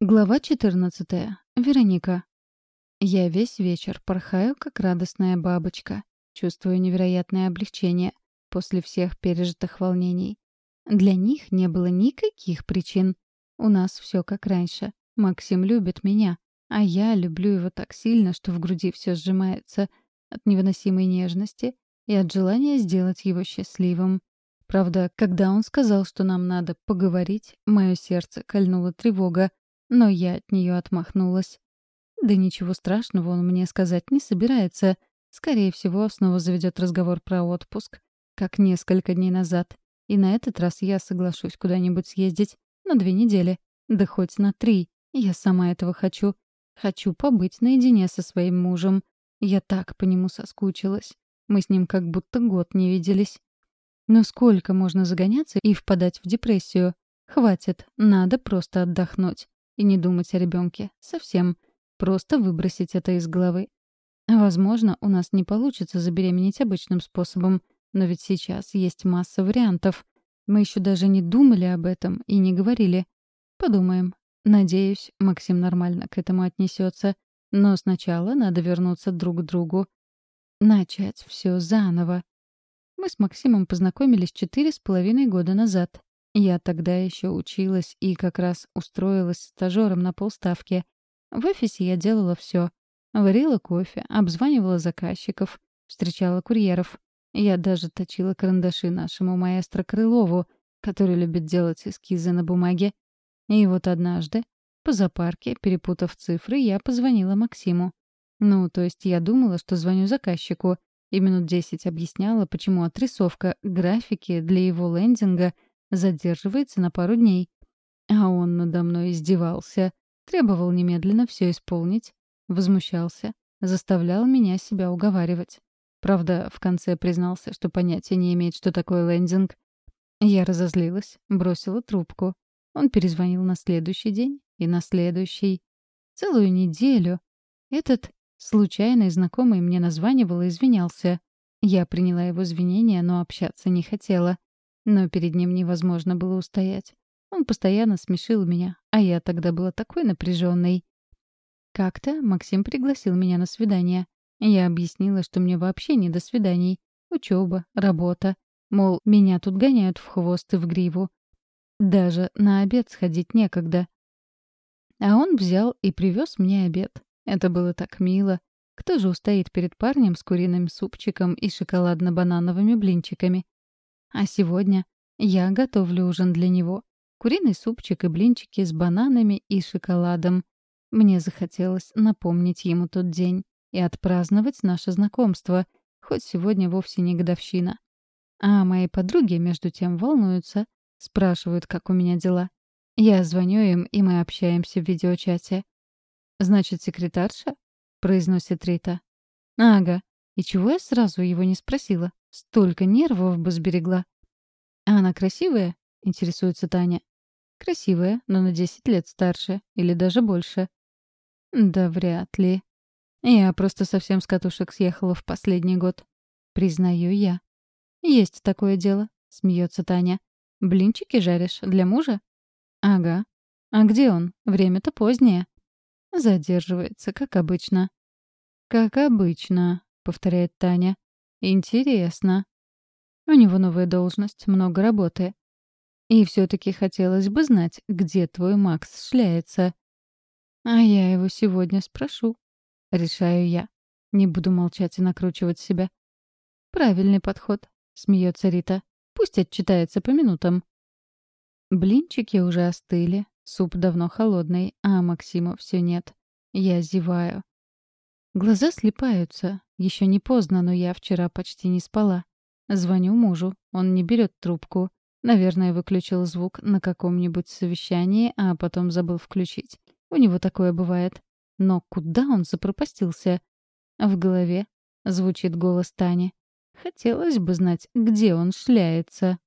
Глава 14. Вероника. Я весь вечер порхаю, как радостная бабочка. Чувствую невероятное облегчение после всех пережитых волнений. Для них не было никаких причин. У нас все как раньше. Максим любит меня, а я люблю его так сильно, что в груди все сжимается от невыносимой нежности и от желания сделать его счастливым. Правда, когда он сказал, что нам надо поговорить, мое сердце кольнула тревога, но я от нее отмахнулась. Да ничего страшного он мне сказать не собирается. Скорее всего, снова заведет разговор про отпуск, как несколько дней назад. И на этот раз я соглашусь куда-нибудь съездить на две недели. Да хоть на три. Я сама этого хочу. Хочу побыть наедине со своим мужем. Я так по нему соскучилась. Мы с ним как будто год не виделись. Но сколько можно загоняться и впадать в депрессию? Хватит, надо просто отдохнуть. И не думать о ребенке. Совсем. Просто выбросить это из головы. Возможно, у нас не получится забеременеть обычным способом, но ведь сейчас есть масса вариантов. Мы еще даже не думали об этом и не говорили. Подумаем. Надеюсь, Максим нормально к этому отнесется. Но сначала надо вернуться друг к другу. Начать все заново. Мы с Максимом познакомились четыре с половиной года назад. Я тогда еще училась и как раз устроилась стажером на полставки. В офисе я делала все. Варила кофе, обзванивала заказчиков, встречала курьеров. Я даже точила карандаши нашему маэстро Крылову, который любит делать эскизы на бумаге. И вот однажды, по зоопарке, перепутав цифры, я позвонила Максиму. Ну, то есть я думала, что звоню заказчику, и минут десять объясняла, почему отрисовка графики для его лендинга — задерживается на пару дней. А он надо мной издевался, требовал немедленно все исполнить, возмущался, заставлял меня себя уговаривать. Правда, в конце признался, что понятия не имеет, что такое лендинг. Я разозлилась, бросила трубку. Он перезвонил на следующий день и на следующий. Целую неделю. Этот случайный знакомый мне названивал и извинялся. Я приняла его извинения, но общаться не хотела. Но перед ним невозможно было устоять. Он постоянно смешил меня, а я тогда была такой напряженной. Как-то Максим пригласил меня на свидание. Я объяснила, что мне вообще не до свиданий. Учеба, работа. Мол, меня тут гоняют в хвост и в гриву. Даже на обед сходить некогда. А он взял и привез мне обед. Это было так мило. Кто же устоит перед парнем с куриным супчиком и шоколадно-банановыми блинчиками? А сегодня я готовлю ужин для него. Куриный супчик и блинчики с бананами и шоколадом. Мне захотелось напомнить ему тот день и отпраздновать наше знакомство, хоть сегодня вовсе не годовщина. А мои подруги, между тем, волнуются, спрашивают, как у меня дела. Я звоню им, и мы общаемся в видеочате. «Значит, секретарша?» — произносит Рита. «Ага. И чего я сразу его не спросила? Столько нервов бы сберегла. «А она красивая?» — интересуется Таня. «Красивая, но на десять лет старше. Или даже больше». «Да вряд ли. Я просто совсем с катушек съехала в последний год. Признаю я». «Есть такое дело», — смеется Таня. «Блинчики жаришь для мужа?» «Ага. А где он? Время-то позднее». Задерживается, как обычно. «Как обычно», — повторяет Таня. Интересно. У него новая должность, много работы. И все-таки хотелось бы знать, где твой Макс шляется. А я его сегодня спрошу. Решаю я. Не буду молчать и накручивать себя. Правильный подход, смеется Рита. Пусть отчитается по минутам. Блинчики уже остыли, суп давно холодный, а Максима все нет. Я зеваю. Глаза слепаются. Еще не поздно, но я вчера почти не спала. Звоню мужу. Он не берет трубку. Наверное, выключил звук на каком-нибудь совещании, а потом забыл включить. У него такое бывает. Но куда он запропастился? В голове звучит голос Тани. Хотелось бы знать, где он шляется.